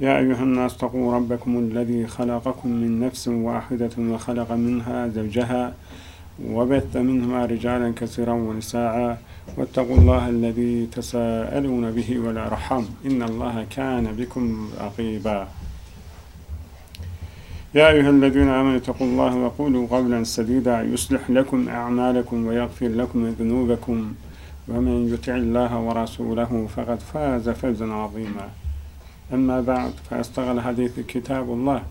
يا أيها الناس اتقوا ربكم الذي خلقكم من نفس واحدة وخلق منها زوجها وبث منهما رجالا كثيرا ونساء. واتقوا الله الذي تساءلون به والأرحام. إن الله كان بكم رقيبا. يا أيها الذين آمنوا اتقوا الله وقولوا قولا سديدا. يصلح لكم أعمالكم ويغفر لكم ذنوبكم. ومن يطع الله ورسوله فقد فاز فوزا عظيما. أما بعد فأستغل حديث كتاب الله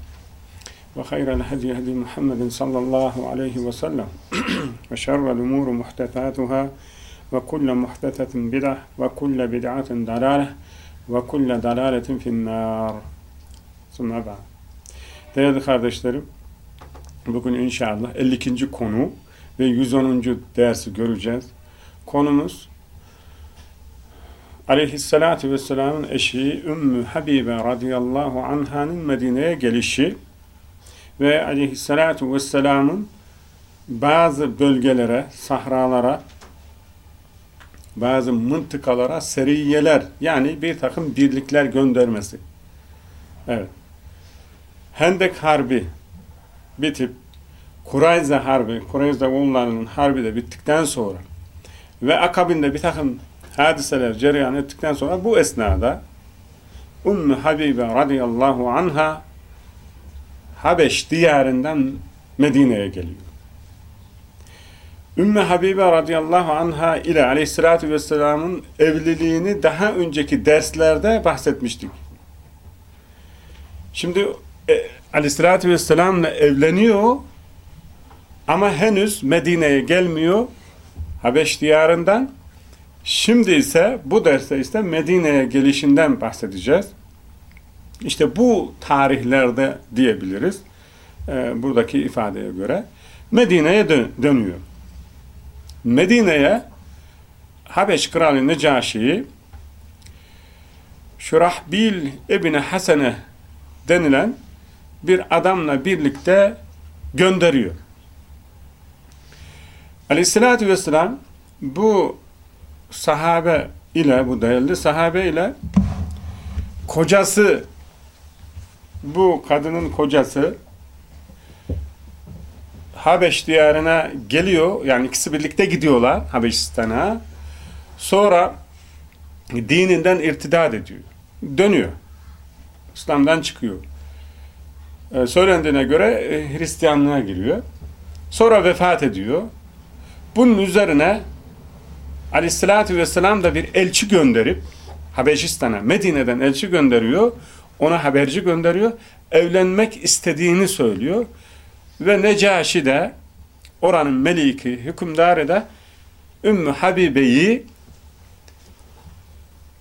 وخير الهدي هدي محمد صلى الله عليه وسلم وشر الأمور محدثاتها وكل محدثة بدعة وكل بدعة ضلالة وكل ضلالة في النار ثم بعد Değerli kardeşlerim, bugün inşallah 52. konu ve 110. dersi göreceğiz. Konumuz Aleyhisselatü Vesselam'ın eşi Ümmü Habibe radıyallahu anhanın Medine'ye gelişi ve Aleyhisselatü Vesselam'ın bazı bölgelere, sahralara, bazı mıntıkalara seriyeler yani bir takım birlikler göndermesi. Evet. Hendek Harbi bitip Kurayze Harbi, Kurayze oğullarının harbi de bittikten sonra ve akabinde bir takım hadiseler cereyan ettikten sonra bu esnada Ümmü Habibe radıyallahu anha Habeş diyarından Medine'ye geliyor. Ümmü Habibe radıyallahu anha ile aleyhissalatü vesselamın evliliğini daha önceki derslerde bahsetmiştik. Şimdi e, aleyhissalatü vesselamla evleniyor ama henüz Medine'ye gelmiyor Habeş diyarından Şimdi ise bu derste ise Medine'ye gelişinden bahsedeceğiz. İşte bu tarihlerde diyebiliriz. E, buradaki ifadeye göre. Medine'ye dön dönüyor. Medine'ye Habeş Kralı Necaşi'yi Şurahbil İbni Hasene denilen bir adamla birlikte gönderiyor. Aleyhissalatü vesselam bu sahabe ile bu değerli sahabe ile kocası bu kadının kocası Habeş diyarına geliyor. Yani ikisi birlikte gidiyorlar Habeşistan'a. Sonra dininden irtidat ediyor. Dönüyor. İslam'dan çıkıyor. Ee, söylendiğine göre e, Hristiyanlığa giriyor. Sonra vefat ediyor. Bunun üzerine Aleyhissalatü vesselam da bir elçi gönderip Habeşistan'a, Medine'den elçi gönderiyor. Ona haberci gönderiyor. Evlenmek istediğini söylüyor. Ve Necaşi de oranın meliki, hükümdarı da Ümmü Habibe'yi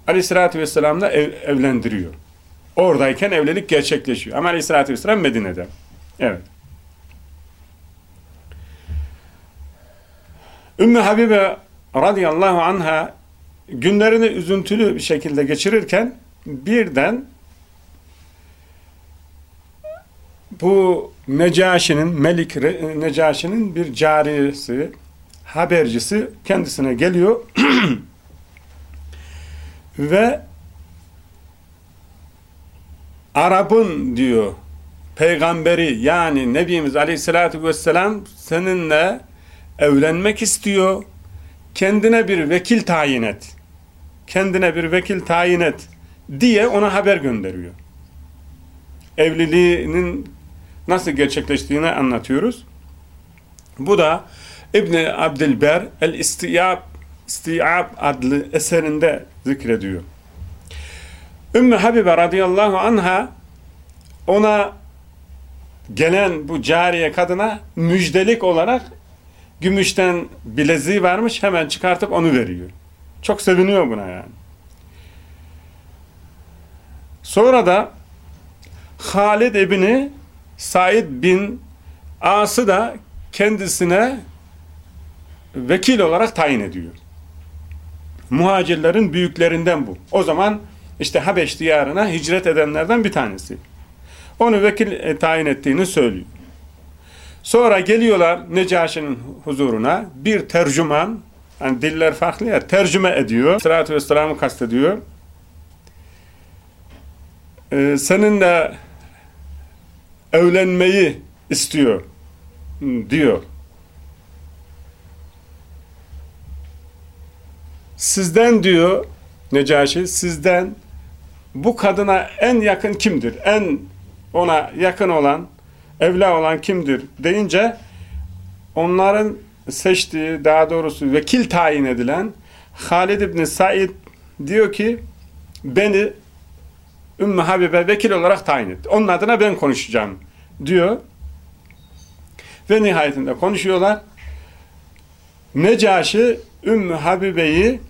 Aleyhissalatü vesselam'la ev, evlendiriyor. Oradayken evlilik gerçekleşiyor. Ama Aleyhissalatü vesselam Medine'de. Evet. Ümmü Habibe radıyallahu anha günlerini üzüntülü bir şekilde geçirirken birden bu Necaşi'nin, Melik Necaşi'nin bir cariyesi, habercisi kendisine geliyor. Ve Arap'ın diyor peygamberi yani Nebimiz Aleyhisselatü Vesselam seninle evlenmek istiyor kendine bir vekil tayin et. Kendine bir vekil tayin et diye ona haber gönderiyor. Evliliğinin nasıl gerçekleştiğini anlatıyoruz. Bu da İbni Abdilber El-İstiyab İstiyab adlı eserinde zikrediyor. Ümmü Habibe radıyallahu anha ona gelen bu cariye kadına müjdelik olarak gümüşten bileziği varmış hemen çıkartıp onu veriyor. Çok seviniyor buna yani. Sonra da Halid ibni Said bin As'ı da kendisine vekil olarak tayin ediyor. Muhacirlerin büyüklerinden bu. O zaman işte Habeş diyarına hicret edenlerden bir tanesi. Onu vekil e, tayin ettiğini söylüyor. Sonra geliyorlar Necaşi'nin huzuruna bir tercüman, yani diller farklı ya, tercüme ediyor. Sıratü Vesselam'ı kastediyor. Ee, seninle evlenmeyi istiyor diyor. Sizden diyor Necaşi, sizden bu kadına en yakın kimdir? En ona yakın olan, evla olan kimdir deyince onların seçtiği, daha doğrusu vekil tayin edilen Halid İbni Said diyor ki beni Ümmü Habibe vekil olarak tayin etti. Onun adına ben konuşacağım diyor. Ve nihayetinde konuşuyorlar. Necaşi Ümmü Habibe'yi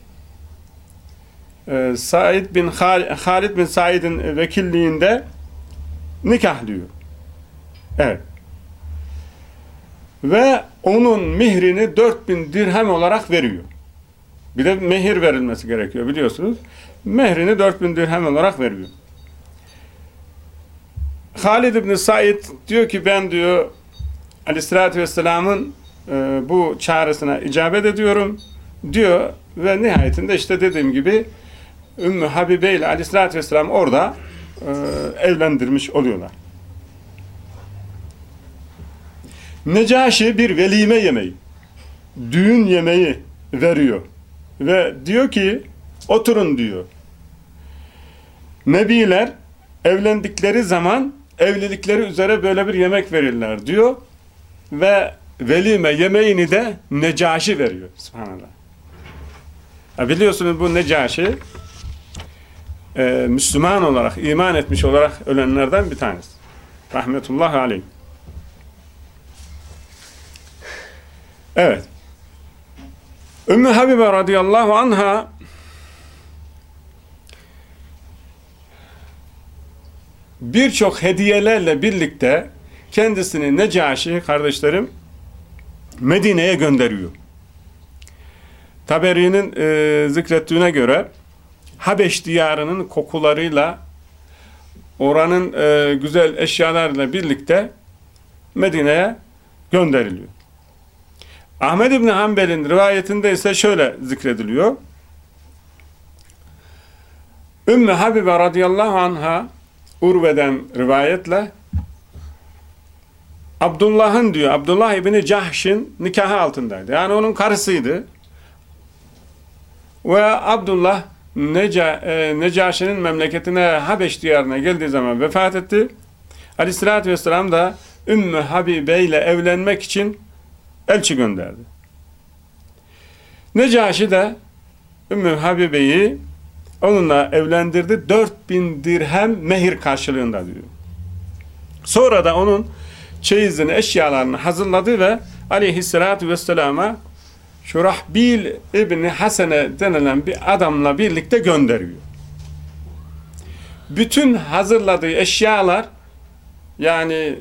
e, Said bin Halid bin Said'in vekilliğinde nikahlıyor. Evet. Ve onun mihrini 4000 dirhem olarak veriyor. Bir de mehir verilmesi gerekiyor biliyorsunuz. Mehrini 4000 dirhem olarak veriyor. Halid ibn Said diyor ki ben diyor Aleyhisselatü Vesselam'ın e, bu çağrısına icabet ediyorum diyor ve nihayetinde işte dediğim gibi Ümmü Habibe ile Aleyhisselatü Vesselam orada e, evlendirmiş oluyorlar. Necaşi bir velime yemeği, düğün yemeği veriyor ve diyor ki oturun diyor. Nebiler evlendikleri zaman evlilikleri üzere böyle bir yemek verirler diyor ve velime yemeğini de Necaşi veriyor. Subhanallah. Ya biliyorsunuz bu Necaşi e, Müslüman olarak, iman etmiş olarak ölenlerden bir tanesi. Rahmetullah aleyh. Evet. Ümmü Habibe radıyallahu anha birçok hediyelerle birlikte kendisini Necaşi kardeşlerim Medine'ye gönderiyor. Taberi'nin e, zikrettiğine göre Habeş diyarının kokularıyla oranın e, güzel eşyalarla birlikte Medine'ye gönderiliyor. Ahmed İbni Hanbel'in rivayetinde ise şöyle zikrediliyor. Ümmü Habibe radıyallahu anha Urve'den rivayetle Abdullah'ın diyor, Abdullah İbni Cahş'in nikahı altındaydı. Yani onun karısıydı. Ve Abdullah Neca, e, Necaşi'nin memleketine Habeş diyarına geldiği zaman vefat etti. Aleyhissalatü vesselam da Ümmü Habibe ile evlenmek için elçi gönderdi. Necaşi de Ümmü Habibe'yi onunla evlendirdi. 4000 dirhem mehir karşılığında diyor. Sonra da onun çeyizini, eşyalarını hazırladı ve aleyhissalatü vesselama Şurahbil İbni Hasene denilen bir adamla birlikte gönderiyor. Bütün hazırladığı eşyalar yani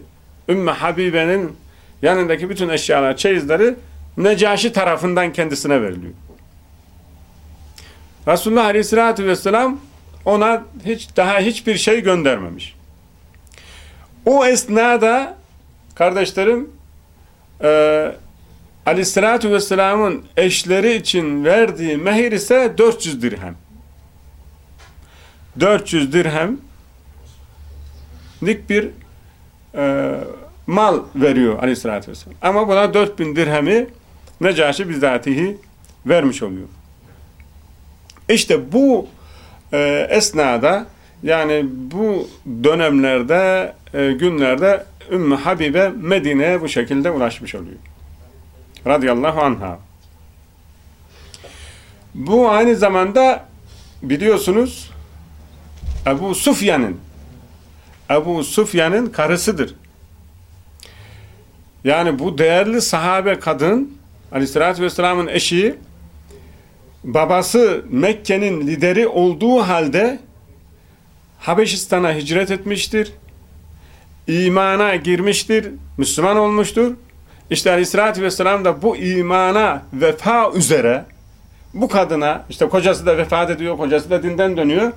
Ümmü Habibe'nin yanındaki bütün eşyalar, çeyizleri Necaşi tarafından kendisine veriliyor. Resulullah Aleyhisselatü Vesselam ona hiç daha hiçbir şey göndermemiş. O esnada kardeşlerim e, Aleyhisselatü Vesselam'ın eşleri için verdiği mehir ise 400 dirhem. 400 dirhem dik bir e, mal veriyor Aleyhisselatü Vesselam. Ama buna 4000 dirhemi Necaşi bizzatihi vermiş oluyor. İşte bu e, esnada yani bu dönemlerde, e, günlerde Ümmü Habibe Medine'ye bu şekilde ulaşmış oluyor radıyallahu anha. Bu aynı zamanda biliyorsunuz Ebu Sufyan'ın Ebu Sufyan'ın karısıdır. Yani bu değerli sahabe kadın aleyhissalatü vesselamın eşi babası Mekke'nin lideri olduğu halde Habeşistan'a hicret etmiştir. İmana girmiştir, Müslüman olmuştur İşte Aleyhisselatü Vesselam da bu imana vefa üzere bu kadına işte kocası da vefat ediyor, kocası da dinden dönüyor.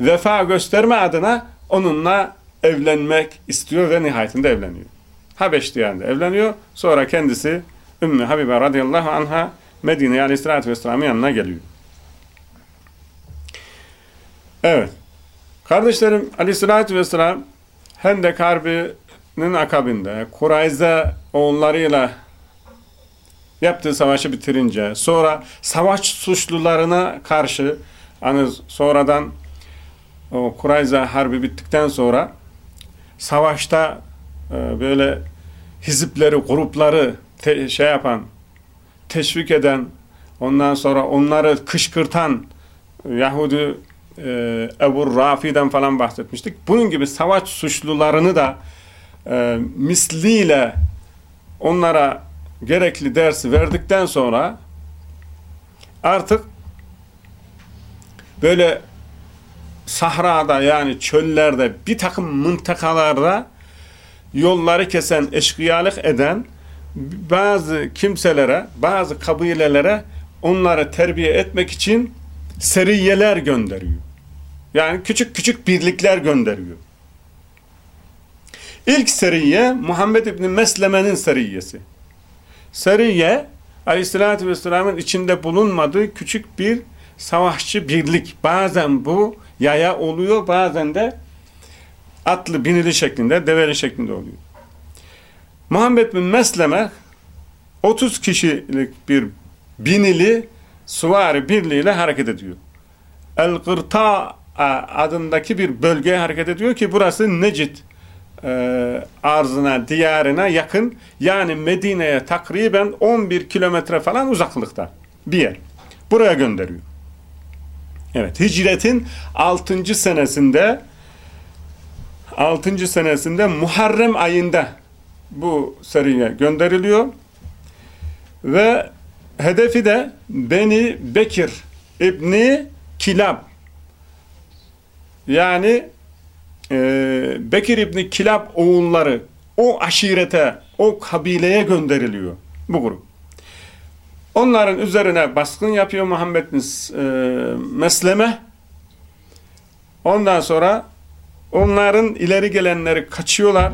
Vefa gösterme adına onunla evlenmek istiyor ve nihayetinde evleniyor. Habeş diyarında evleniyor. Sonra kendisi Ümmü Habibe radıyallahu anha Medine'ye aleyhissalatü vesselamın yanına geliyor. Evet. Kardeşlerim aleyhissalatü vesselam Hendek Harbi'nin akabinde Kurayza oğullarıyla yaptığı savaşı bitirince sonra savaş suçlularına karşı hani sonradan o Kurayza Harbi bittikten sonra savaşta e, böyle hizipleri, grupları te, şey yapan, teşvik eden, ondan sonra onları kışkırtan Yahudi e, Ebu Rafi'den falan bahsetmiştik. Bunun gibi savaş suçlularını da e, misliyle onlara gerekli dersi verdikten sonra artık böyle sahrada yani çöllerde bir takım mıntıkalarda yolları kesen, eşkıyalık eden bazı kimselere, bazı kabilelere onları terbiye etmek için seriyeler gönderiyor. Yani küçük küçük birlikler gönderiyor. İlk seriye Muhammed İbni Mesleme'nin seriyesi. Seriye Aleyhisselatü Vesselam'ın içinde bulunmadığı küçük bir savaşçı birlik. Bazen bu yaya oluyor, bazen de atlı binili şeklinde, develi şeklinde oluyor. Muhammed bin Mesleme 30 kişilik bir binili suvari birliğiyle hareket ediyor. El-Gırta adındaki bir bölgeye hareket ediyor ki burası Necid e, arzına, diyarına yakın yani Medine'ye takriben 11 kilometre falan uzaklıkta bir yer. Buraya gönderiyor. Evet, hicretin 6. senesinde 6. senesinde Muharrem ayında bu seriye gönderiliyor ve hedefi de Beni Bekir İbni Kilab yani e, Bekir İbni Kilab oğulları o aşirete, o kabileye gönderiliyor bu grup. Onların üzerine baskın yapıyor Muhammed e, Mesleme. Ondan sonra onların ileri gelenleri kaçıyorlar.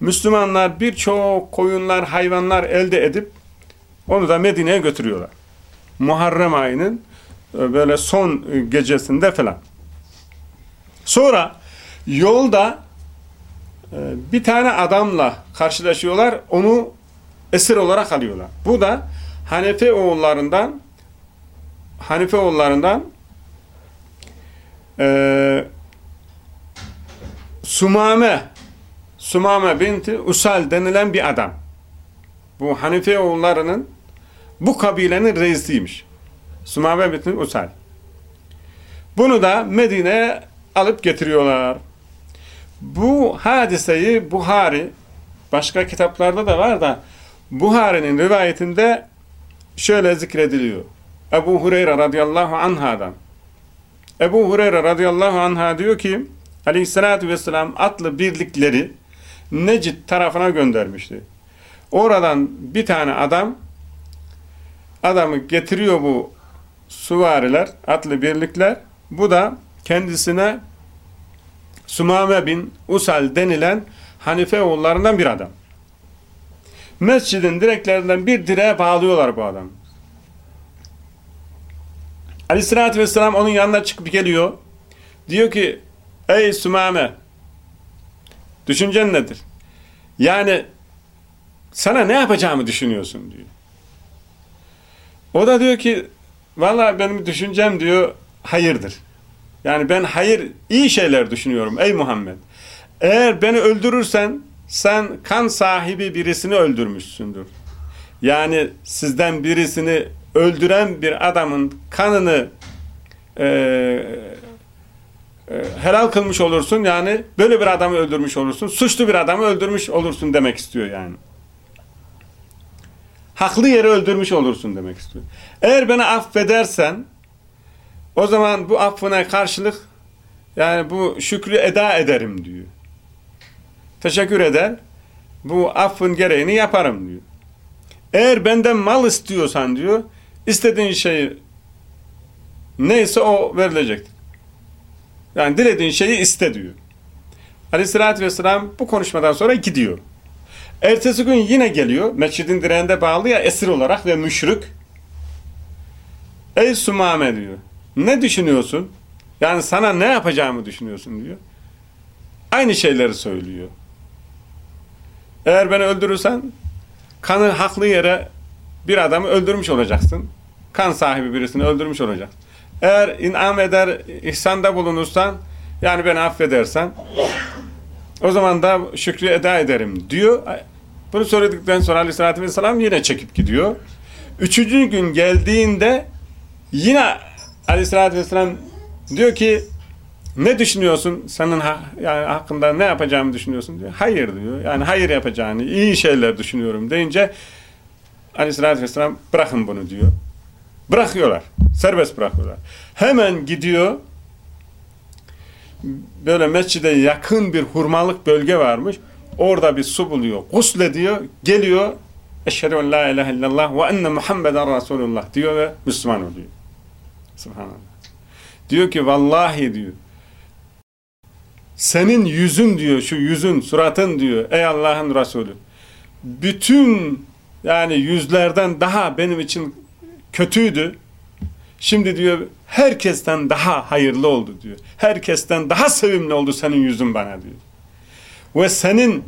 Müslümanlar birçok koyunlar, hayvanlar elde edip onu da Medine'ye götürüyorlar. Muharrem ayının e, böyle son gecesinde falan. Sonra yolda e, bir tane adamla karşılaşıyorlar. Onu esir olarak alıyorlar. Bu da Hanefe oğullarından Hanife oğullarından e, Sumame Sumame binti Usal denilen bir adam. Bu Hanife oğullarının bu kabilenin reisiymiş. Sumame binti Usal. Bunu da Medine'ye alıp getiriyorlar. Bu hadiseyi Buhari başka kitaplarda da var da Buhari'nin rivayetinde şöyle zikrediliyor. Ebu Hureyre radıyallahu anhadan. Ebu Hureyre radıyallahu anha diyor ki aleyhissalatü vesselam atlı birlikleri Necid tarafına göndermişti. Oradan bir tane adam adamı getiriyor bu suvariler, atlı birlikler. Bu da kendisine Sumame bin Usal denilen Hanife oğullarından bir adam. Mescidin direklerinden bir direğe bağlıyorlar bu adam. Aleyhissalatü vesselam onun yanına çıkıp geliyor. Diyor ki ey Sumame düşüncen nedir? Yani sana ne yapacağımı düşünüyorsun diyor. O da diyor ki valla benim düşüncem diyor hayırdır. Yani ben hayır, iyi şeyler düşünüyorum ey Muhammed. Eğer beni öldürürsen sen kan sahibi birisini öldürmüşsündür. Yani sizden birisini öldüren bir adamın kanını e, helal kılmış olursun. Yani böyle bir adamı öldürmüş olursun. Suçlu bir adamı öldürmüş olursun demek istiyor yani. Haklı yere öldürmüş olursun demek istiyor. Eğer beni affedersen o zaman bu affına karşılık yani bu şükrü eda ederim diyor. Teşekkür eder. bu affın gereğini yaparım diyor. Eğer benden mal istiyorsan diyor, istediğin şeyi neyse o verilecektir. Yani dilediğin şeyi iste diyor. Aleyhissalatü vesselam bu konuşmadan sonra gidiyor. Ertesi gün yine geliyor. Mescidin direğinde bağlı ya esir olarak ve müşrik. Ey Sumame diyor. Ne düşünüyorsun? Yani sana ne yapacağımı düşünüyorsun diyor. Aynı şeyleri söylüyor. Eğer beni öldürürsen kanı haklı yere bir adamı öldürmüş olacaksın. Kan sahibi birisini öldürmüş olacaksın. Eğer inam eder, ihsanda bulunursan yani beni affedersen o zaman da şükrü eda ederim diyor. Bunu söyledikten sonra aleyhissalatü vesselam yine çekip gidiyor. Üçüncü gün geldiğinde yine aleyhissalatü vesselam diyor ki ne düşünüyorsun? Senin ha yani hakkında ne yapacağımı düşünüyorsun diyor. Hayır diyor. Yani hayır yapacağını, iyi şeyler düşünüyorum deyince aleyhissalatü vesselam bırakın bunu diyor. Bırakıyorlar. Serbest bırakıyorlar. Hemen gidiyor böyle mescide yakın bir hurmalık bölge varmış. Orada bir su buluyor. Guslediyor. Geliyor. Eşhedü en la ilahe illallah ve enne Muhammeden Resulullah diyor ve Müslüman oluyor. Subhanallah. Diyor ki vallahi diyor senin yüzün diyor şu yüzün suratın diyor ey Allah'ın Resulü bütün yani yüzlerden daha benim için kötüydü. Şimdi diyor herkesten daha hayırlı oldu diyor. Herkesten daha sevimli oldu senin yüzün bana diyor. Ve senin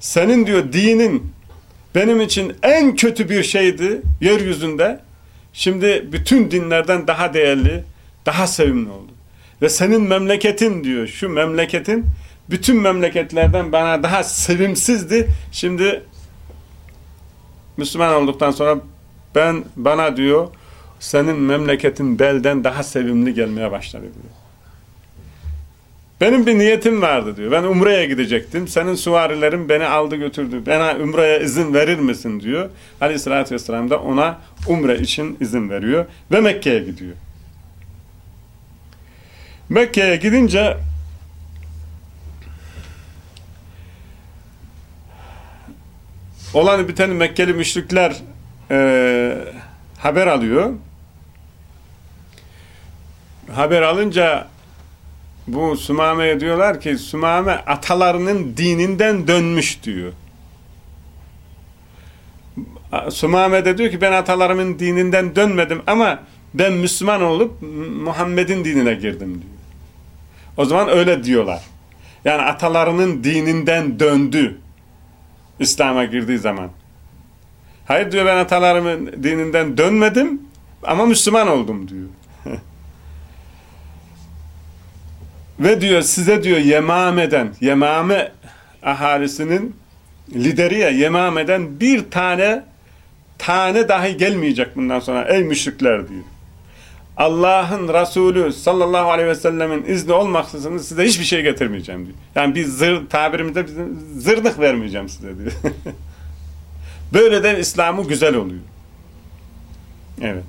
senin diyor dinin benim için en kötü bir şeydi yeryüzünde. Şimdi bütün dinlerden daha değerli, daha sevimli oldu. Ve senin memleketin diyor, şu memleketin bütün memleketlerden bana daha sevimsizdi. Şimdi Müslüman olduktan sonra ben bana diyor senin memleketin belden daha sevimli gelmeye başladı diyor. Benim bir niyetim vardı diyor. Ben Umre'ye gidecektim. Senin suvarilerin beni aldı götürdü. Bana Umre'ye izin verir misin diyor. Aleyhissalatü vesselam da ona Umre için izin veriyor. Ve Mekke'ye gidiyor. Mekke'ye gidince olan biten Mekkeli müşrikler e, haber alıyor. Haber alınca bu Sümame'ye diyorlar ki Sümame atalarının dininden dönmüş diyor. Sümame de diyor ki ben atalarımın dininden dönmedim ama ben Müslüman olup Muhammed'in dinine girdim diyor. O zaman öyle diyorlar. Yani atalarının dininden döndü. İslam'a girdiği zaman. Hayır diyor ben atalarımın dininden dönmedim ama Müslüman oldum diyor. Ve diyor size diyor Yemame'den, Yemame ahalisinin lideri ya Yemame'den bir tane tane dahi gelmeyecek bundan sonra ey müşrikler diyor. Allah'ın Resulü sallallahu aleyhi ve sellemin izni olmaksızın size hiçbir şey getirmeyeceğim diyor. Yani bir zır, tabirimizde zırnık vermeyeceğim size diyor. Böyle de İslam'ı güzel oluyor. Evet.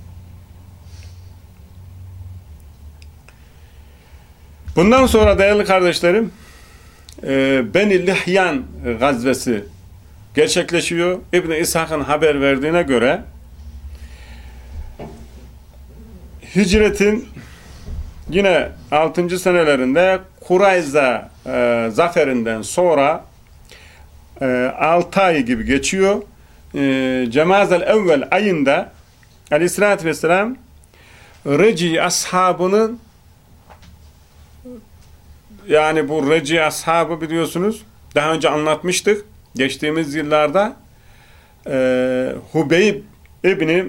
Bundan sonra değerli kardeşlerim e, Beni Lihyan gazvesi gerçekleşiyor. İbn-i İshak'ın haber verdiğine göre hicretin yine 6. senelerinde Kurayza e, zaferinden sonra e, 6 ay gibi geçiyor. E, Cemazel evvel ayında aleyhissalatü vesselam Reci ashabının yani bu Reci ashabı biliyorsunuz daha önce anlatmıştık. Geçtiğimiz yıllarda e, Hubeyb İbni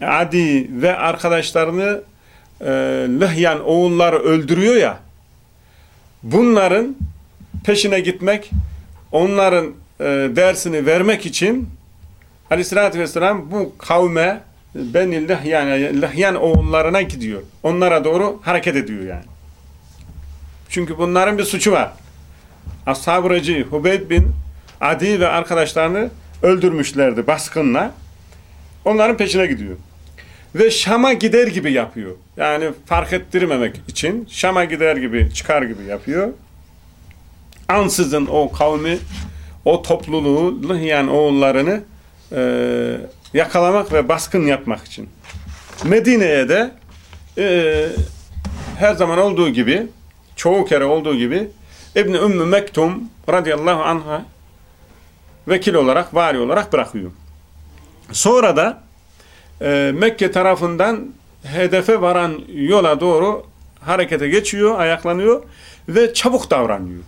Adi ve arkadaşlarını e, Lihyan oğulları öldürüyor ya bunların peşine gitmek onların e, dersini vermek için Aleyhisselatü Vesselam bu kavme Beni Lihyan, Lihyan oğullarına gidiyor. Onlara doğru hareket ediyor yani. Çünkü bunların bir suçu var. Ashab-ı Reci, Hubeyd bin Adi ve arkadaşlarını öldürmüşlerdi baskınla. Onların peşine gidiyor. Ve Şam'a gider gibi yapıyor. Yani fark ettirmemek için Şam'a gider gibi, çıkar gibi yapıyor. Ansızın o kavmi o topluluğu Lihyan oğullarını e, yakalamak ve baskın yapmak için. Medine'ye de e, her zaman olduğu gibi çoğu kere olduğu gibi İbni Ümmü Mektum radıyallahu anh'a vekil olarak, vali olarak bırakıyor. Sonra da e, Mekke tarafından hedefe varan yola doğru harekete geçiyor, ayaklanıyor ve çabuk davranıyor.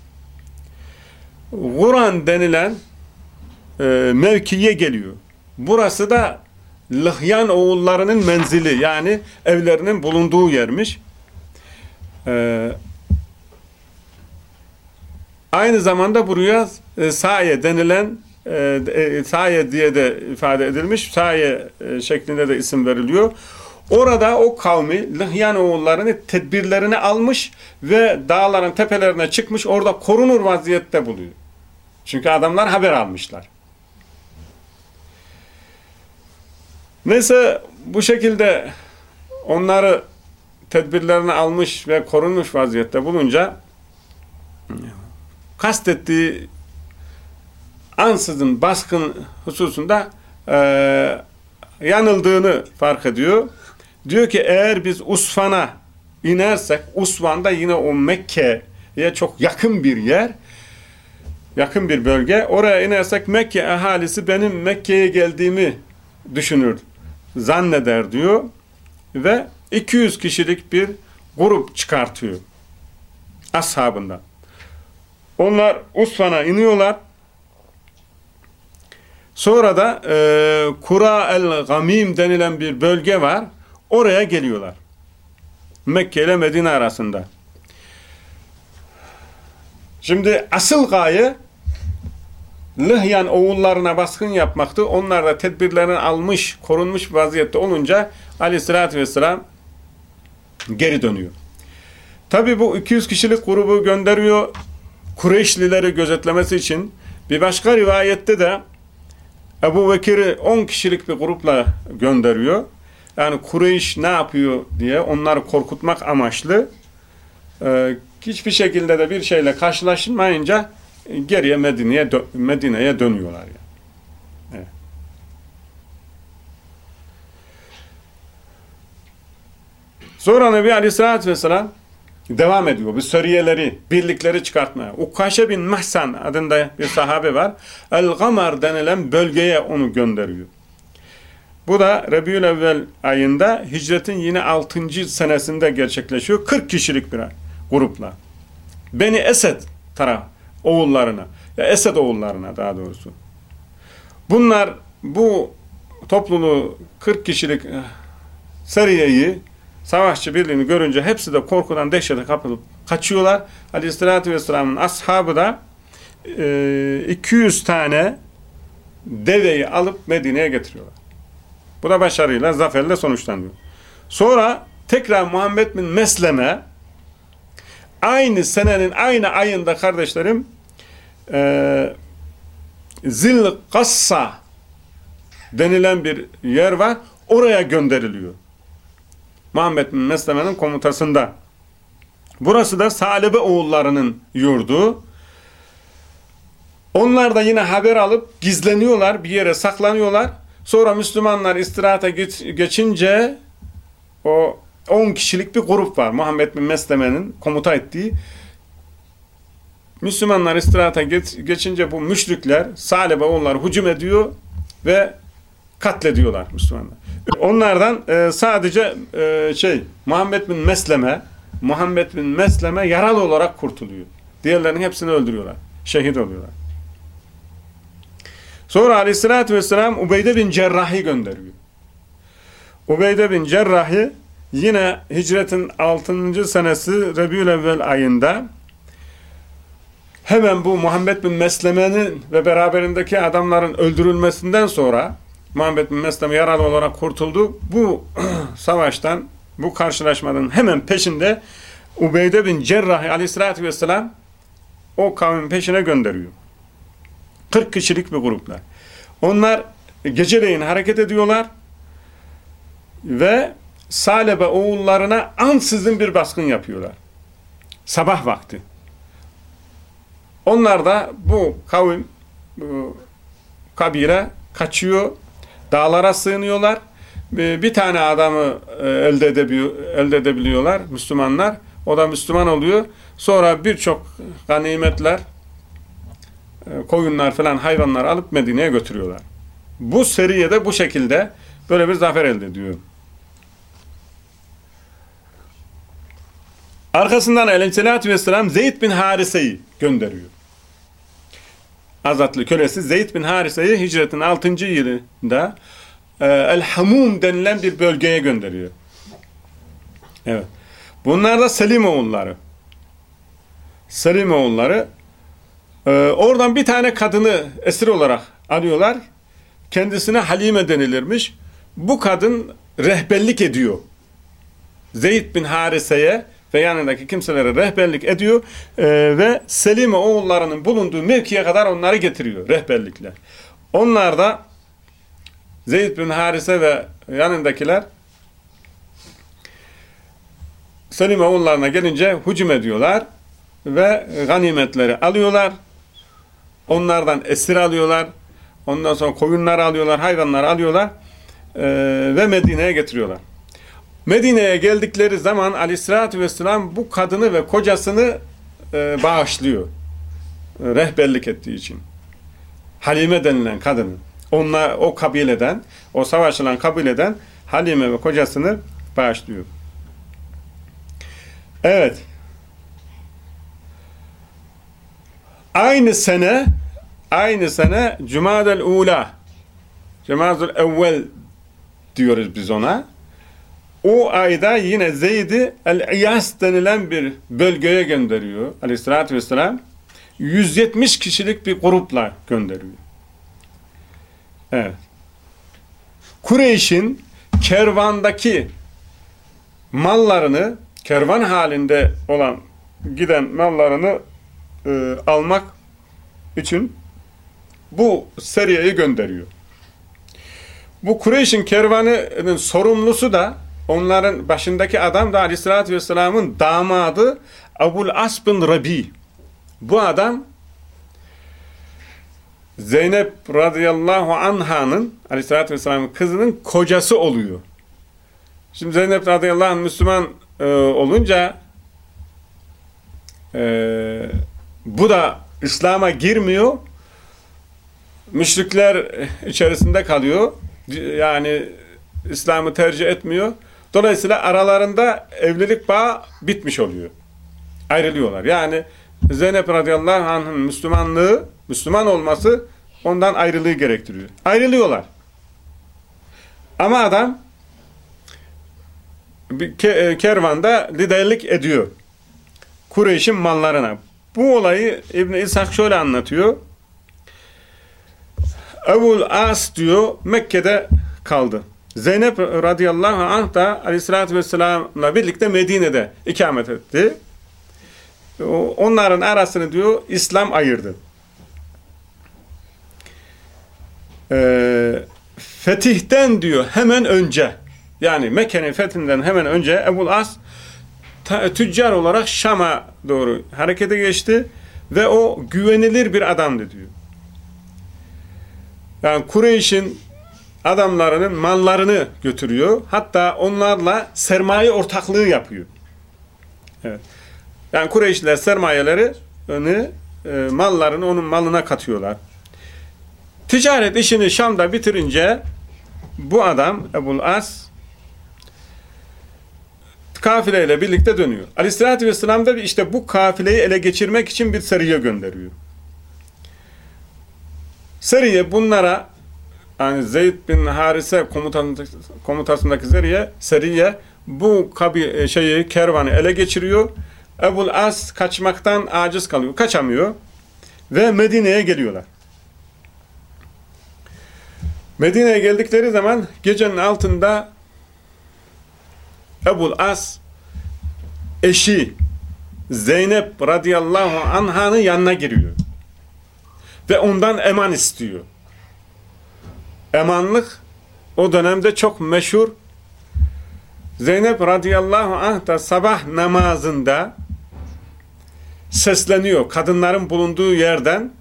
Kur'an denilen e, mevkiye geliyor. Burası da Lihyan oğullarının menzili yani evlerinin bulunduğu yermiş. E, aynı zamanda buraya e, saye denilen e, e, saye diye de ifade edilmiş. Saye e, şeklinde de isim veriliyor. Orada o kavmi Lihyan oğullarını tedbirlerini almış ve dağların tepelerine çıkmış orada korunur vaziyette buluyor. Çünkü adamlar haber almışlar. Neyse bu şekilde onları tedbirlerini almış ve korunmuş vaziyette bulunca kastettiği ansızın baskın hususunda e, yanıldığını fark ediyor. Diyor ki eğer biz Usfan'a inersek Usfan'da yine o Mekke'ye çok yakın bir yer yakın bir bölge. Oraya inersek Mekke ahalisi benim Mekke'ye geldiğimi düşünür, zanneder diyor. Ve 200 kişilik bir grup çıkartıyor. Ashabından. Onlar Usfan'a iniyorlar. Sonra da e, Kura el-Gamim denilen bir bölge var. Oraya geliyorlar. Mekke ile Medine arasında. Şimdi asıl gaye Lihyan oğullarına baskın yapmaktı. Onlar da tedbirlerini almış, korunmuş vaziyette olunca aleyhissalatü vesselam geri dönüyor. Tabi bu 200 kişilik grubu gönderiyor Kureyşlileri gözetlemesi için. Bir başka rivayette de Ebu Bekir'i 10 kişilik bir grupla gönderiyor. Yani Kureyş ne yapıyor diye onları korkutmak amaçlı. Ee, hiçbir şekilde de bir şeyle karşılaşmayınca geriye Medine'ye Medine'ye dönüyorlar. Yani. Evet. Sonra Nebi Aleyhisselatü Vesselam devam ediyor. Bu suriyeleri, birlikleri çıkartmaya. Ukaşe bin Mahsan adında bir sahabe var. El-Gamar denilen bölgeye onu gönderiyor. Bu da Rebiül Evvel ayında hicretin yine 6. senesinde gerçekleşiyor. 40 kişilik bir grupla. Beni Esed taraf oğullarına, ya Esed oğullarına daha doğrusu. Bunlar bu topluluğu 40 kişilik eh, seriyeyi savaşçı birliğini görünce hepsi de korkudan dehşete kapılıp kaçıyorlar. Aleyhissalatü Vesselam'ın ashabı da e, 200 tane deveyi alıp Medine'ye getiriyorlar. Bu da başarıyla, zaferle sonuçlanıyor. Sonra tekrar Muhammed bin Mesleme aynı senenin aynı ayında kardeşlerim e, Zil Kassa denilen bir yer var. Oraya gönderiliyor. Muhammed bin Mesleme'nin komutasında. Burası da Salebe oğullarının yurdu. Onlar da yine haber alıp gizleniyorlar, bir yere saklanıyorlar. Sonra Müslümanlar istirahata geç, geçince o 10 kişilik bir grup var. Muhammed bin Mesleme'nin komuta ettiği. Müslümanlar istirahata geç, geçince bu müşrikler, Salebe onları hücum ediyor ve katlediyorlar Müslümanlar. Onlardan e, sadece e, şey Muhammed bin Mesleme Muhammed bin Mesleme yaralı olarak kurtuluyor. Diğerlerinin hepsini öldürüyorlar. Şehit oluyorlar. Sonra aleyhissalatü vesselam Ubeyde bin Cerrah'ı gönderiyor. Ubeyde bin Cerrah'ı yine hicretin 6. senesi Rebiül Evvel ayında hemen bu Muhammed bin Mesleme'nin ve beraberindeki adamların öldürülmesinden sonra Muhammed bin Mesleme yaralı olarak kurtuldu. Bu savaştan, bu karşılaşmadan hemen peşinde Ubeyde bin Cerrah aleyhissalatü vesselam o kavmin peşine gönderiyor. 40 kişilik bir gruplar. Onlar geceleyin hareket ediyorlar ve Salebe oğullarına ansızın bir baskın yapıyorlar. Sabah vakti. Onlar da bu kavim bu kabile kaçıyor. Dağlara sığınıyorlar. Bir, bir tane adamı e, elde, edebiliyor, elde edebiliyorlar Müslümanlar. O da Müslüman oluyor. Sonra birçok ganimetler, e, koyunlar falan hayvanlar alıp Medine'ye götürüyorlar. Bu seriyede bu şekilde böyle bir zafer elde ediyor. Arkasından Aleyhisselatü Vesselam Zeyd bin Harise'yi gönderiyor. Azatlı kölesi Zeyd bin Harise'yi hicretin 6. yılında e, El-Hamum denilen bir bölgeye gönderiyor. Evet. Bunlar da Selimoğulları. Selimoğulları. E, oradan bir tane kadını esir olarak alıyorlar. Kendisine Halime denilirmiş. Bu kadın rehberlik ediyor. Zeyd bin Harise'ye ve yanındaki kimselere rehberlik ediyor e, ve Selime oğullarının bulunduğu mevkiye kadar onları getiriyor rehberlikle. Onlar da Zeyd bin Harise ve yanındakiler Selime oğullarına gelince hücum ediyorlar ve ganimetleri alıyorlar. Onlardan esir alıyorlar. Ondan sonra koyunları alıyorlar, hayvanları alıyorlar e, ve Medine'ye getiriyorlar. Medine'ye geldikleri zaman aleyhissalatü vesselam bu kadını ve kocasını e, bağışlıyor. E, rehberlik ettiği için. Halime denilen kadını. Onlar, o kabileden, o savaşılan kabileden Halime ve kocasını bağışlıyor. Evet. Aynı sene aynı sene Cumadel Ula Cumadel Evvel diyoruz biz ona. O ayda yine Zeyd'i El-İyas denilen bir bölgeye gönderiyor aleyhissalatü vesselam. 170 kişilik bir grupla gönderiyor. Evet. Kureyş'in kervandaki mallarını, kervan halinde olan giden mallarını e, almak için bu seriyeyi gönderiyor. Bu Kureyş'in kervanının sorumlusu da onların başındaki adam da Aleyhisselatü Vesselam'ın damadı Abul As bin Rabi. Bu adam Zeynep radıyallahu anh'ın Aleyhisselatü Vesselam'ın kızının kocası oluyor. Şimdi Zeynep radıyallahu anh Müslüman e, olunca e, bu da İslam'a girmiyor. Müşrikler içerisinde kalıyor. Yani İslam'ı tercih etmiyor. Dolayısıyla aralarında evlilik bağı bitmiş oluyor. Ayrılıyorlar. Yani Zeynep radıyallahu anh'ın Müslümanlığı, Müslüman olması ondan ayrılığı gerektiriyor. Ayrılıyorlar. Ama adam bir e, kervanda liderlik ediyor. Kureyş'in mallarına. Bu olayı İbn İshak şöyle anlatıyor. Ebul As diyor Mekke'de kaldı. Zeynep radıyallahu anh da aleyhissalatü vesselam'la birlikte Medine'de ikamet etti. Onların arasını diyor İslam ayırdı. Ee, fetihten diyor hemen önce yani Mekke'nin fethinden hemen önce Ebul As tüccar olarak Şam'a doğru harekete geçti ve o güvenilir bir adamdı diyor. Yani Kureyş'in adamlarının mallarını götürüyor. Hatta onlarla sermaye ortaklığı yapıyor. Evet. Yani Kureyşliler sermayelerini, e, mallarını onun malına katıyorlar. Ticaret işini Şam'da bitirince bu adam Ebul As kafileyle birlikte dönüyor. Aleyhissalatü Vesselam da işte bu kafileyi ele geçirmek için bir seriye gönderiyor. Seriye bunlara yani Zeyd bin Harise komutasındaki seriye, seriye bu kabi e, şeyi kervanı ele geçiriyor. Ebul As kaçmaktan aciz kalıyor. Kaçamıyor. Ve Medine'ye geliyorlar. Medine'ye geldikleri zaman gecenin altında Ebul As eşi Zeynep radıyallahu anhanın yanına giriyor. Ve ondan eman istiyor. Emanlık o dönemde çok meşhur. Zeynep radıyallahu anh da sabah namazında sesleniyor. Kadınların bulunduğu yerden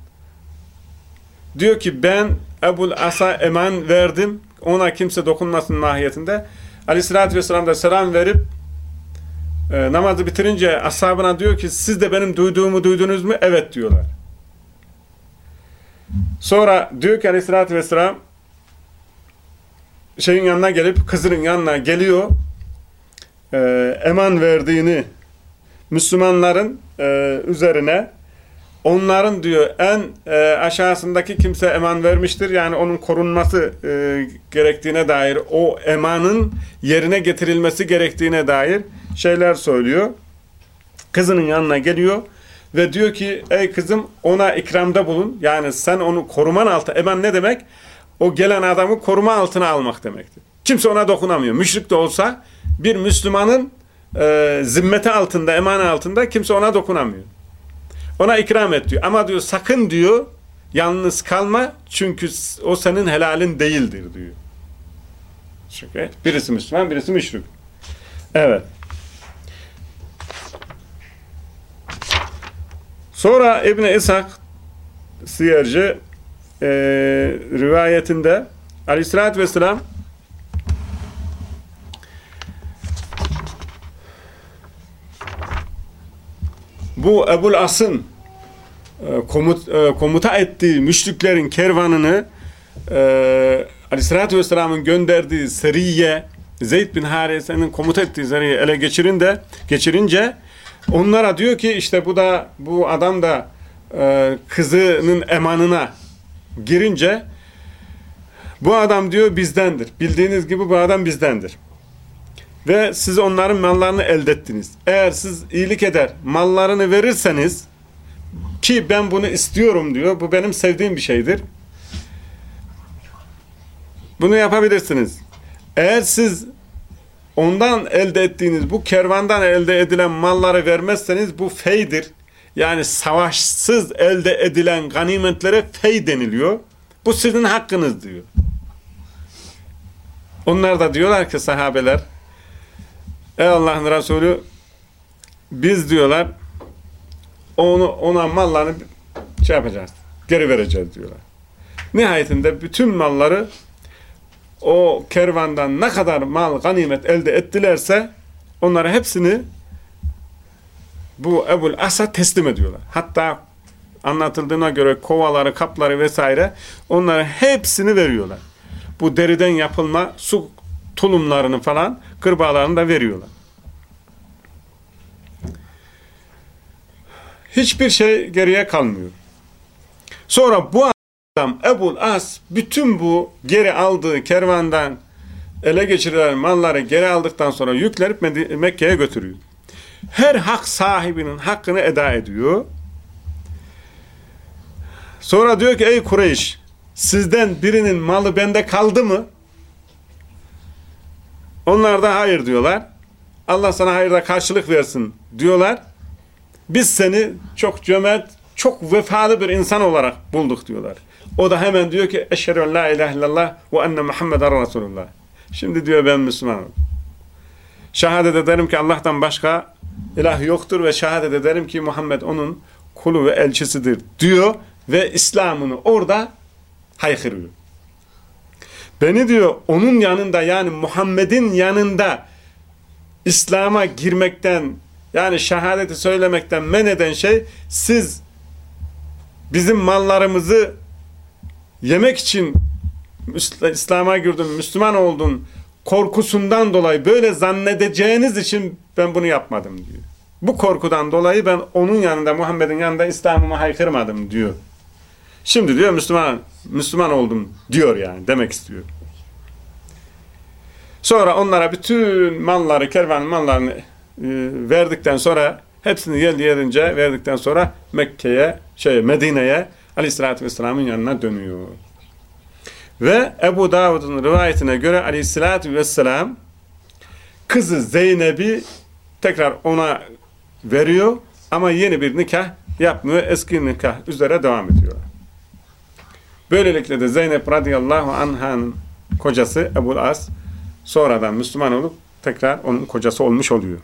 diyor ki ben Ebul As'a eman verdim. Ona kimse dokunmasın mahiyetinde. Aleyhissalatü vesselam da selam verip e, namazı bitirince ashabına diyor ki siz de benim duyduğumu duydunuz mu? Evet diyorlar. Sonra diyor ki aleyhissalatü vesselam şeyin yanına gelip kızının yanına geliyor e, eman verdiğini Müslümanların e, üzerine onların diyor en e, aşağısındaki kimse eman vermiştir. Yani onun korunması e, gerektiğine dair o emanın yerine getirilmesi gerektiğine dair şeyler söylüyor. Kızının yanına geliyor ve diyor ki ey kızım ona ikramda bulun. Yani sen onu koruman altı eman ne demek? O gelen adamı koruma altına almak demektir. Kimse ona dokunamıyor. Müşrik de olsa bir Müslümanın e, zimmeti altında, emanı altında kimse ona dokunamıyor. Ona ikram et diyor. Ama diyor sakın diyor yalnız kalma çünkü o senin helalin değildir diyor. Çünkü birisi Müslüman, birisi müşrik. Evet. Sonra İbni İshak Siyerci e, rivayetinde Aleyhisselatü Vesselam bu Ebul As'ın e, komut, e, komuta ettiği müşriklerin kervanını e, Aleyhisselatü Vesselam'ın gönderdiği Seriye Zeyd bin Harise'nin komuta ettiği Seriye ele geçirinde, geçirince onlara diyor ki işte bu da bu adam da e, kızının emanına girince bu adam diyor bizdendir. Bildiğiniz gibi bu adam bizdendir. Ve siz onların mallarını elde ettiniz. Eğer siz iyilik eder, mallarını verirseniz ki ben bunu istiyorum diyor. Bu benim sevdiğim bir şeydir. Bunu yapabilirsiniz. Eğer siz ondan elde ettiğiniz bu kervandan elde edilen malları vermezseniz bu feydir. Yani savaşsız elde edilen ganimetlere fey deniliyor. Bu sizin hakkınız diyor. Onlar da diyorlar ki sahabeler Ey Allah'ın Resulü biz diyorlar onu ona mallarını şey yapacağız. Geri vereceğiz diyorlar. Nihayetinde bütün malları o kervandan ne kadar mal, ganimet elde ettilerse onları hepsini bu Ebul As'a teslim ediyorlar. Hatta anlatıldığına göre kovaları, kapları vesaire onları hepsini veriyorlar. Bu deriden yapılma su tulumlarını falan kırbağalarını da veriyorlar. Hiçbir şey geriye kalmıyor. Sonra bu adam Ebul As bütün bu geri aldığı kervandan ele geçirilen malları geri aldıktan sonra yüklenip Mekke'ye götürüyor. Her hak sahibinin hakkını eda ediyor. Sonra diyor ki ey Kureyş sizden birinin malı bende kaldı mı? Onlar da hayır diyorlar. Allah sana hayırda karşılık versin diyorlar. Biz seni çok cömert, çok vefalı bir insan olarak bulduk diyorlar. O da hemen diyor ki eşhedü en la ilahe illallah ve enne Muhammeden Resulullah. Şimdi diyor ben Müslümanım. Şehadet ederim ki Allah'tan başka ilah yoktur ve şehadet ederim ki Muhammed onun kulu ve elçisidir diyor ve İslam'ını orada haykırıyor. Beni diyor onun yanında yani Muhammed'in yanında İslam'a girmekten yani şehadeti söylemekten men eden şey siz bizim mallarımızı yemek için İslam'a girdin, Müslüman oldun korkusundan dolayı böyle zannedeceğiniz için ben bunu yapmadım diyor. Bu korkudan dolayı ben onun yanında Muhammed'in yanında İslam'ımı haykırmadım diyor. Şimdi diyor Müslüman Müslüman oldum diyor yani demek istiyor. Sonra onlara bütün malları, kervan mallarını e, verdikten sonra hepsini yer yerince verdikten sonra Mekke'ye, şey Medine'ye Aleyhisselatü Vesselam'ın yanına dönüyor. Ve Ebu Davud'un rivayetine göre Aleyhisselatü Vesselam kızı Zeynep'i tekrar ona veriyor ama yeni bir nikah yapmıyor. Eski nikah üzere devam ediyor. Böylelikle de Zeynep radıyallahu anh'ın kocası Ebu As sonradan Müslüman olup tekrar onun kocası olmuş oluyor.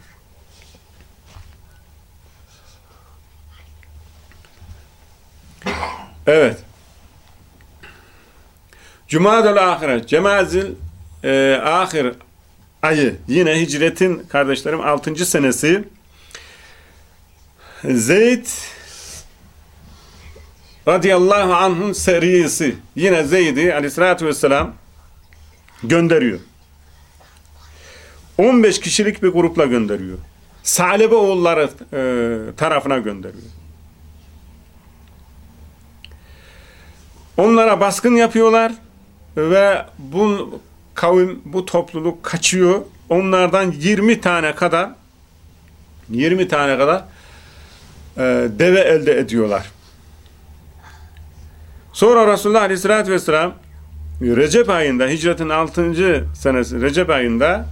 Evet. Cumadel ahire, Cemazil e, ahir ayı, yine hicretin kardeşlerim 6. senesi Zeyd radıyallahu anh'ın serisi yine Zeyd'i aleyhissalatü vesselam gönderiyor. 15 kişilik bir grupla gönderiyor. Salebe oğulları e, tarafına gönderiyor. Onlara baskın yapıyorlar ve bu kavim, bu topluluk kaçıyor. Onlardan 20 tane kadar 20 tane kadar e, deve elde ediyorlar. Sonra Resulullah Aleyhisselatü Vesselam Recep ayında, hicretin 6. senesi Recep ayında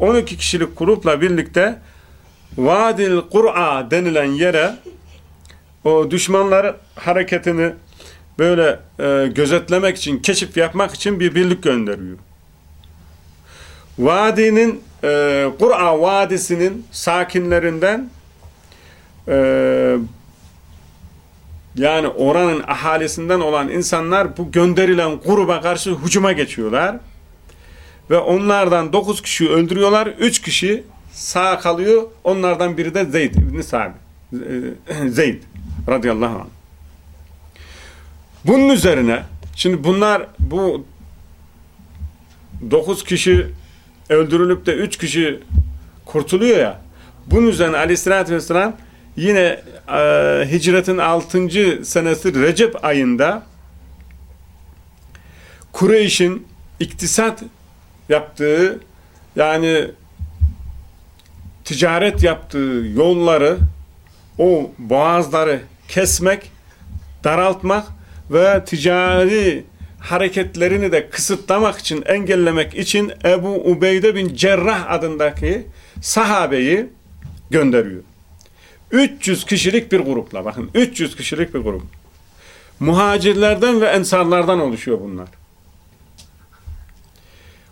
12 kişilik grupla birlikte Vadil Kur'a denilen yere o düşmanlar hareketini böyle e, gözetlemek için, keşif yapmak için bir birlik gönderiyor. Vadinin e, Kur'a Vadisi'nin sakinlerinden e, yani oranın ahalisinden olan insanlar bu gönderilen gruba karşı hücuma geçiyorlar. Ve onlardan 9 kişi öldürüyorlar. 3 kişi sağ kalıyor. Onlardan biri de Zeyd İbni Sa'd. Zeyd radıyallahu anh. Bunun üzerine şimdi bunlar bu 9 kişi öldürülüp de 3 kişi kurtuluyor ya. Bunun üzerine aleyhissalatü vesselam yine e, hicretin 6. senesi Recep ayında Kureyş'in iktisat yaptığı yani ticaret yaptığı yolları o boğazları kesmek, daraltmak ve ticari hareketlerini de kısıtlamak için, engellemek için Ebu Ubeyde bin Cerrah adındaki sahabeyi gönderiyor. 300 kişilik bir grupla bakın 300 kişilik bir grup. Muhacirlerden ve ensarlardan oluşuyor bunlar.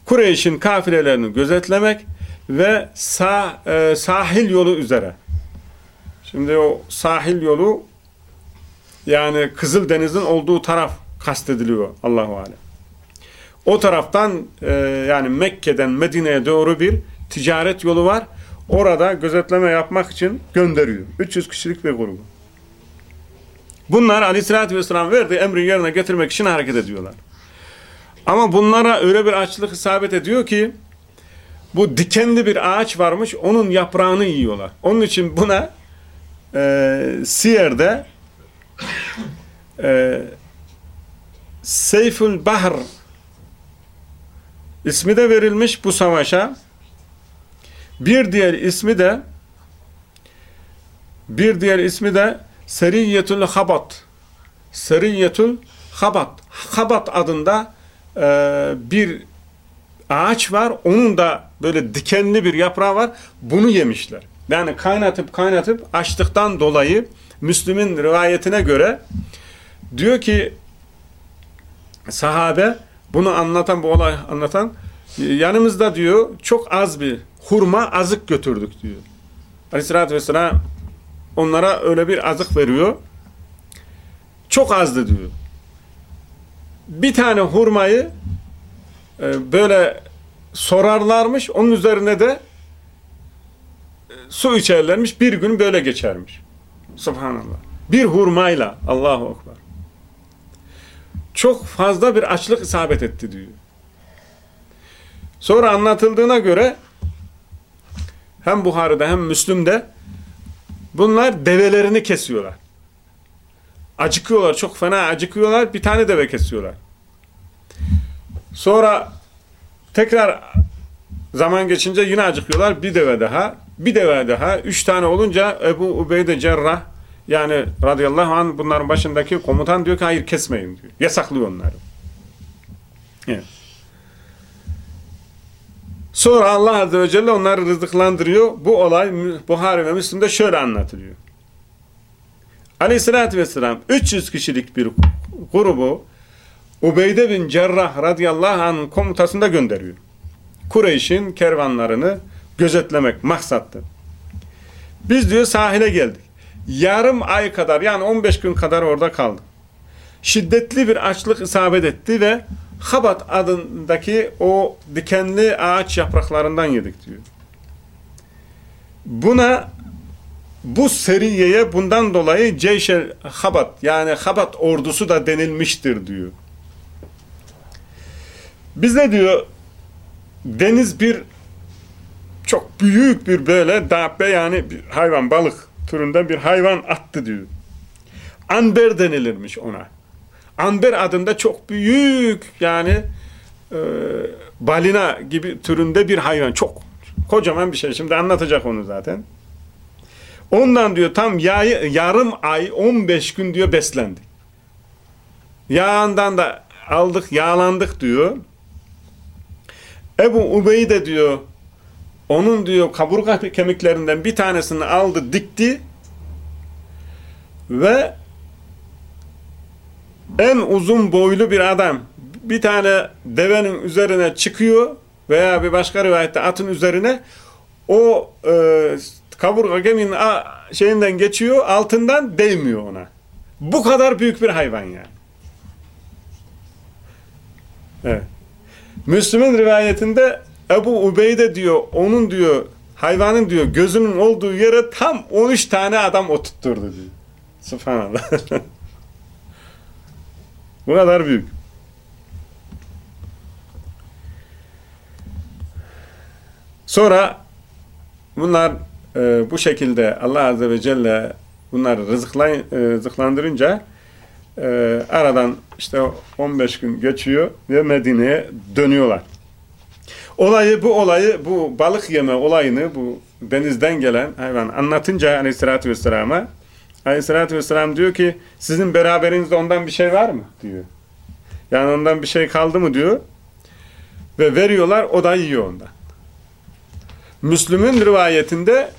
Kureyş'in kafilelerini gözetlemek ve sah e, sahil yolu üzere. Şimdi o sahil yolu yani Kızıldeniz'in olduğu taraf kastediliyor Allahu alem. O taraftan e, yani Mekke'den Medine'ye doğru bir ticaret yolu var. Orada gözetleme yapmak için gönderiyor. 300 kişilik bir grubu. Bunlar aleyhissalatü vesselam verdiği emri yerine getirmek için hareket ediyorlar. Ama bunlara öyle bir açlık isabet ediyor ki bu dikenli bir ağaç varmış onun yaprağını yiyorlar. Onun için buna e, Siyer'de e, Seyfül Bahr ismi de verilmiş bu savaşa. Bir diğer ismi de bir diğer ismi de Seriyetül Habat. Seriyetül Habat. Habat adında e, bir ağaç var. Onun da böyle dikenli bir yaprağı var. Bunu yemişler. Yani kaynatıp kaynatıp açtıktan dolayı Müslüm'ün rivayetine göre diyor ki sahabe bunu anlatan bu olay anlatan yanımızda diyor çok az bir hurma azık götürdük diyor. Aleyhissalatü vesselam onlara öyle bir azık veriyor. Çok azdı diyor. Bir tane hurmayı e, böyle sorarlarmış. Onun üzerine de e, su içerlermiş. Bir gün böyle geçermiş. Subhanallah. Bir hurmayla Allahu Ekber. Çok fazla bir açlık isabet etti diyor. Sonra anlatıldığına göre hem Buhari'de hem Müslüm'de bunlar develerini kesiyorlar. Acıkıyorlar. Çok fena acıkıyorlar. Bir tane deve kesiyorlar. Sonra tekrar zaman geçince yine acıkıyorlar. Bir deve daha. Bir deve daha. Üç tane olunca Ebu Ubeyde Cerrah yani radıyallahu anh bunların başındaki komutan diyor ki hayır kesmeyin diyor. Yasaklıyor onları. Evet. Sonra Allah Azze ve Celle onları rızıklandırıyor. Bu olay Buhari ve Müslim'de şöyle anlatılıyor. Aleyhissalatü vesselam 300 kişilik bir grubu Ubeyde bin Cerrah radıyallahu anh komutasında gönderiyor. Kureyş'in kervanlarını gözetlemek maksattı. Biz diyor sahile geldik. Yarım ay kadar yani 15 gün kadar orada kaldık. Şiddetli bir açlık isabet etti ve Habat adındaki o dikenli ağaç yapraklarından yedik diyor. Buna bu seriyeye bundan dolayı Ceyşel Habat yani Habat ordusu da denilmiştir diyor. Bize diyor deniz bir çok büyük bir böyle dabbe yani bir hayvan balık türünde bir hayvan attı diyor. Anber denilirmiş ona. Anber adında çok büyük yani e, balina gibi türünde bir hayvan. Çok kocaman bir şey. Şimdi anlatacak onu zaten. Ondan diyor tam yay, yarım ay 15 gün diyor beslendik. Yağından da aldık, yağlandık diyor. Ebu Ubeyde diyor onun diyor kaburga kemiklerinden bir tanesini aldı, dikti ve en uzun boylu bir adam bir tane devenin üzerine çıkıyor veya bir başka rivayette atın üzerine o e, kaburga geminin şeyinden geçiyor altından değmiyor ona. Bu kadar büyük bir hayvan yani. Evet. Müslüm'ün rivayetinde Ebu Ubeyde diyor onun diyor hayvanın diyor gözünün olduğu yere tam 13 tane adam oturtturdu diyor. Subhanallah. Bu kadar büyük. Sonra bunlar e, bu şekilde Allah Azze ve Celle bunları rızıklan, e, rızıklandırınca e, aradan işte 15 gün geçiyor ve Medine'ye dönüyorlar. Olayı bu olayı bu balık yeme olayını bu denizden gelen hayvan anlatınca Aleyhisselatü Vesselam'a Aleyhisselatü Vesselam diyor ki sizin beraberinizde ondan bir şey var mı? diyor. Yani ondan bir şey kaldı mı diyor. Ve veriyorlar o da yiyor ondan. Müslüm'ün rivayetinde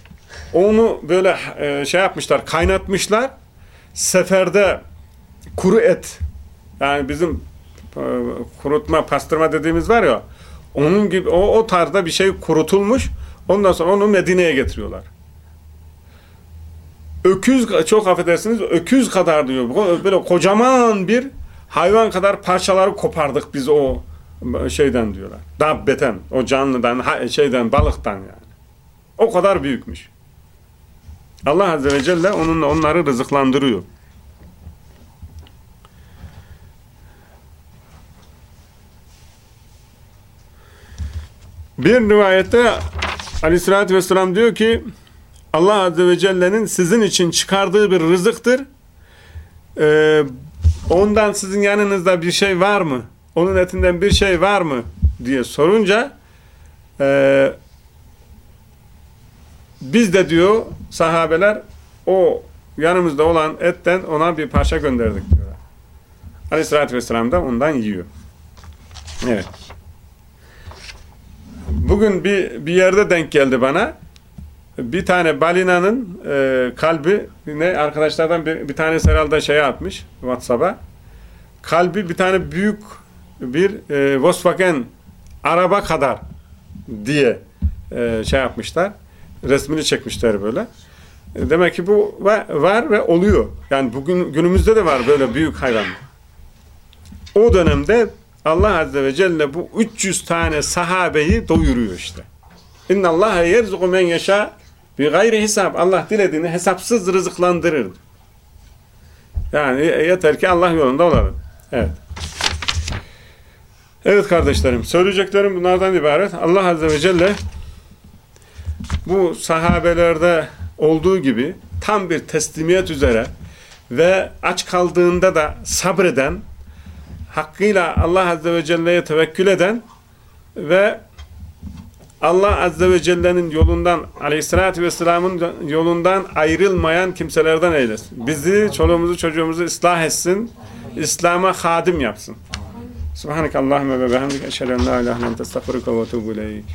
onu böyle e, şey yapmışlar kaynatmışlar. Seferde kuru et yani bizim e, kurutma pastırma dediğimiz var ya onun gibi o, o tarzda bir şey kurutulmuş. Ondan sonra onu Medine'ye getiriyorlar. Öküz çok affedersiniz öküz kadar diyor. Böyle kocaman bir hayvan kadar parçaları kopardık biz o şeyden diyorlar. Dabbeten, o canlıdan, şeyden, balıktan yani. O kadar büyükmüş. Allah Azze ve Celle onunla onları rızıklandırıyor. Bir rivayette Aleyhisselatü Vesselam diyor ki Allah Azze ve Celle'nin sizin için çıkardığı bir rızıktır. Ee, ondan sizin yanınızda bir şey var mı? Onun etinden bir şey var mı? diye sorunca e, biz de diyor sahabeler o yanımızda olan etten ona bir parça gönderdik diyorlar. Aleyhissalatü vesselam da ondan yiyor. Evet. Bugün bir, bir yerde denk geldi bana. Bir tane balinanın e, kalbi ne arkadaşlardan bir, bir tane herhalde şeye atmış WhatsApp'a. Kalbi bir tane büyük bir e, Volkswagen araba kadar diye e, şey yapmışlar. Resmini çekmişler böyle. E, demek ki bu var ve oluyor. Yani bugün günümüzde de var böyle büyük hayvan. O dönemde Allah Azze ve Celle bu 300 tane sahabeyi doyuruyor işte. İnna Allah yerzuku men yeşâ bi gayri hesap. Allah dilediğini hesapsız rızıklandırır. Yani yeter ki Allah yolunda olalım. Evet. Evet kardeşlerim, söyleyeceklerim bunlardan ibaret. Allah Azze ve Celle bu sahabelerde olduğu gibi tam bir teslimiyet üzere ve aç kaldığında da sabreden, hakkıyla Allah Azze ve Celle'ye tevekkül eden ve Allah Azze ve Celle'nin yolundan, Aleyhisselatü Vesselam'ın yolundan ayrılmayan kimselerden eylesin. Bizi, çoluğumuzu, çocuğumuzu ıslah etsin, İslam'a hadim yapsın. Subhaneke Allahümme ve behemdik eşhedü la ilahe estağfiruke ve etûbü ileyk.